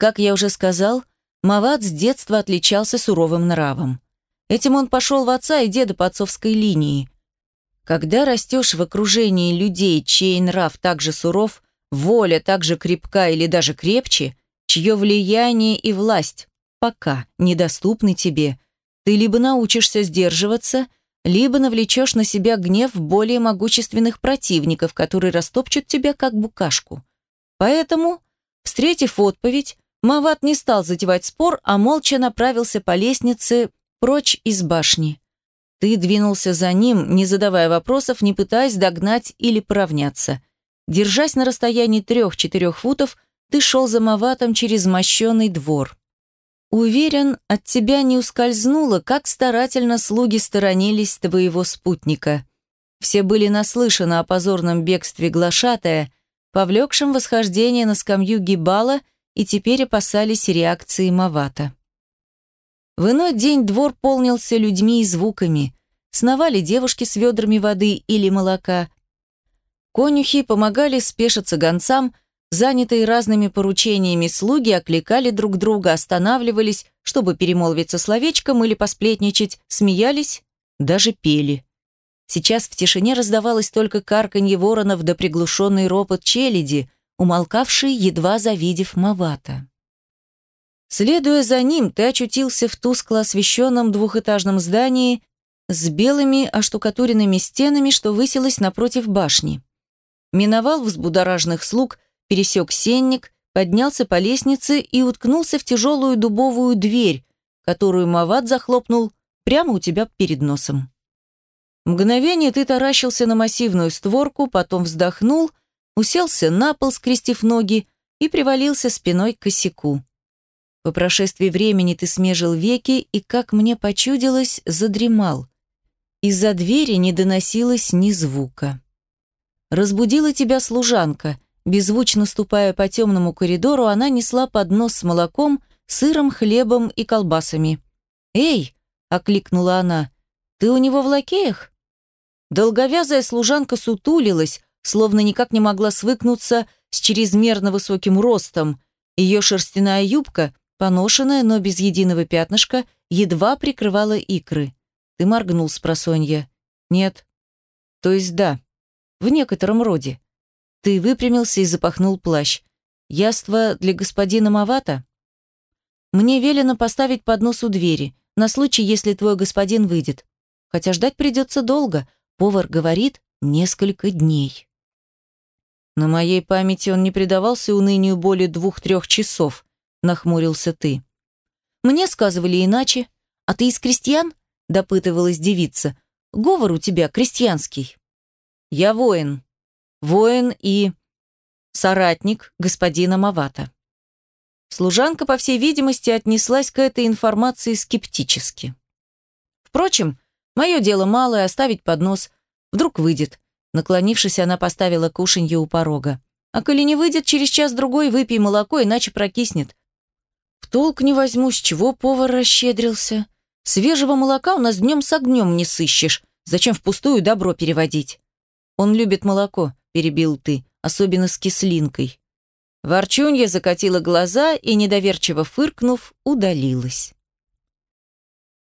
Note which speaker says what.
Speaker 1: Как я уже сказал, Мават с детства отличался суровым нравом. Этим он пошел в отца и деда по отцовской линии. Когда растешь в окружении людей, чей нрав также суров, воля также крепка или даже крепче, чье влияние и власть пока недоступны тебе, ты либо научишься сдерживаться, либо навлечешь на себя гнев более могущественных противников, которые растопчут тебя как букашку. Поэтому, встретив отповедь, Мават не стал затевать спор, а молча направился по лестнице прочь из башни. Ты двинулся за ним, не задавая вопросов, не пытаясь догнать или поравняться. Держась на расстоянии трех-четырех футов, ты шел за Маватом через мощенный двор. Уверен, от тебя не ускользнуло, как старательно слуги сторонились твоего спутника. Все были наслышаны о позорном бегстве глашатая, повлекшем восхождение на скамью Гибала и теперь опасались реакции Мавата. В иной день двор полнился людьми и звуками. Сновали девушки с ведрами воды или молока. Конюхи помогали спешиться гонцам, занятые разными поручениями слуги окликали друг друга, останавливались, чтобы перемолвиться словечком или посплетничать, смеялись, даже пели. Сейчас в тишине раздавалось только карканье воронов да приглушенный ропот челяди – умолкавший, едва завидев Мавата. Следуя за ним, ты очутился в тускло освещенном двухэтажном здании с белыми оштукатуренными стенами, что высилось напротив башни. Миновал взбудораженных слуг, пересек сенник, поднялся по лестнице и уткнулся в тяжелую дубовую дверь, которую Мават захлопнул прямо у тебя перед носом. Мгновение ты таращился на массивную створку, потом вздохнул уселся на пол, скрестив ноги, и привалился спиной к косяку. По прошествии времени ты смежил веки и, как мне почудилось, задремал. Из-за двери не доносилось ни звука. Разбудила тебя служанка. Беззвучно ступая по темному коридору, она несла поднос с молоком, сыром, хлебом и колбасами. «Эй!» — окликнула она. «Ты у него в лакеях?» Долговязая служанка сутулилась, словно никак не могла свыкнуться с чрезмерно высоким ростом. Ее шерстяная юбка, поношенная, но без единого пятнышка, едва прикрывала икры. Ты моргнул с просонья. Нет. То есть да. В некотором роде. Ты выпрямился и запахнул плащ. Яство для господина Мавата? Мне велено поставить поднос у двери, на случай, если твой господин выйдет. Хотя ждать придется долго. Повар говорит, несколько дней. На моей памяти он не предавался унынию более двух-трех часов, нахмурился ты. Мне сказывали иначе. А ты из крестьян? допытывалась девица. Говор у тебя крестьянский. Я воин. Воин и соратник господина Мавата. Служанка, по всей видимости, отнеслась к этой информации скептически. Впрочем, мое дело малое оставить поднос. Вдруг выйдет. Наклонившись, она поставила кушанье у порога. «А коли не выйдет, через час-другой выпей молоко, иначе прокиснет». В толк не возьму, с чего повар расщедрился. Свежего молока у нас днем с огнем не сыщешь. Зачем впустую добро переводить? Он любит молоко, перебил ты, особенно с кислинкой. Ворчунья закатила глаза и, недоверчиво фыркнув, удалилась.